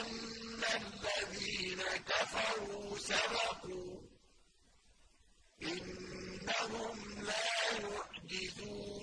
أن الذين كفروا سبقوا إنهم لا يعجزون